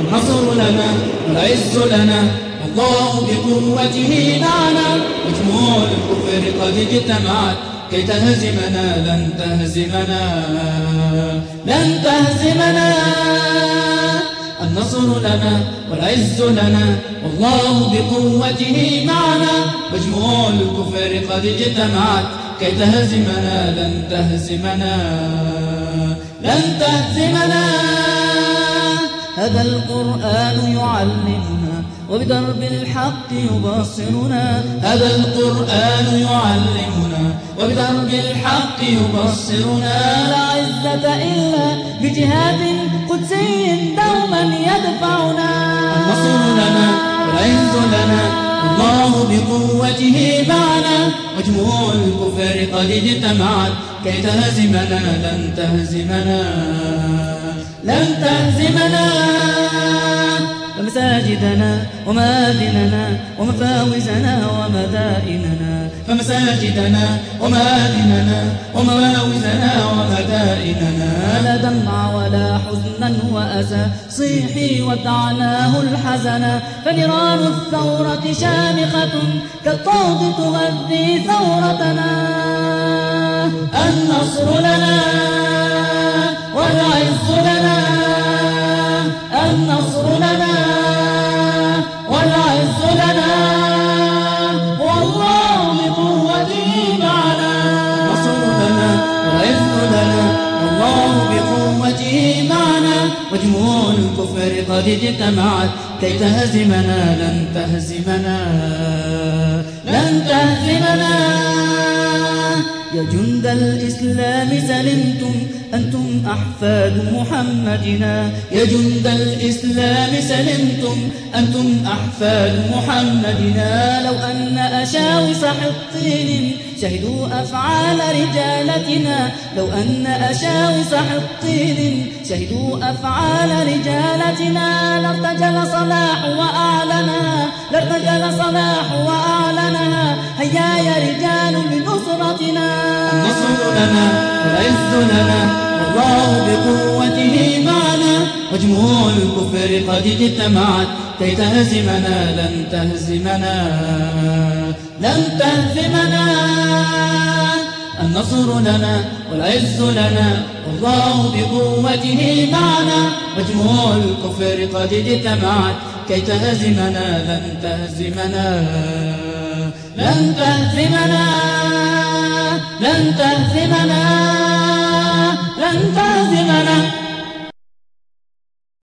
النصر لنا والعز لنا والله بقوته معنا مجموع الكفر قد اجتمعت كي تهزمنا لن تهزمنا لن تهزمنا. النصر لنا والعز لنا والله بقوته معنا مجموع الكفر قد اجتمعت كي تهزمنا لن تهزمنا لن تهزمنا. هذا القرآن يعلمنا وبدرب الحق يبصرنا. هذا القرآن يعلمنا وبدرب الحق يبصرنا. لا عزة إلا بجهاد قدسي دوما يدفعنا. النصر لنا والعز لنا الله بقوته معنا. مجموع الكفر قد اجتمعت كي تهزمنا لن تهزمنا. لن تهزمنا. فمساجدنا ومآذننا ومفاوزنا ومدائننا. فمساجدنا ومآذننا ومواوزنا ومدائننا. لا دمع ولا حزنا وأسى صيحي ودعناه الحزنا فنيران الثورة شامخة كالطود تغذي ثورتنا. النصر لنا مجموع الكفر قد اجتمعت كي تهزمنا لن تهزمنا لن تهزمنا. يا جند الإسلام سلمتم أنتم أحفاد محمدنا. يا جند الإسلام سلمتم أنتم أحفاد محمدنا. لو أن أشاوس حطين شهدوا أفعال رجالتنا. لو أن أشاوس حطين شهدوا أفعال رجالتنا. لارتجل صلاح وأعلنها لارتجل صلاح وأعلنها هيا يا رجال لنصرتنا. النصر لنا والعز لنا والله بقوته معنا. مجموع الكفر قد اجتمعت كي تهزمنا لن تهزمنا لن تهزمنا. النصر لنا والعز لنا والله بقوته معنا مجموع الكفر قد اجتمعت كي تهزمنا لن تهزمنا لن تهزمنا لن تهزمنا لن تهزمنا.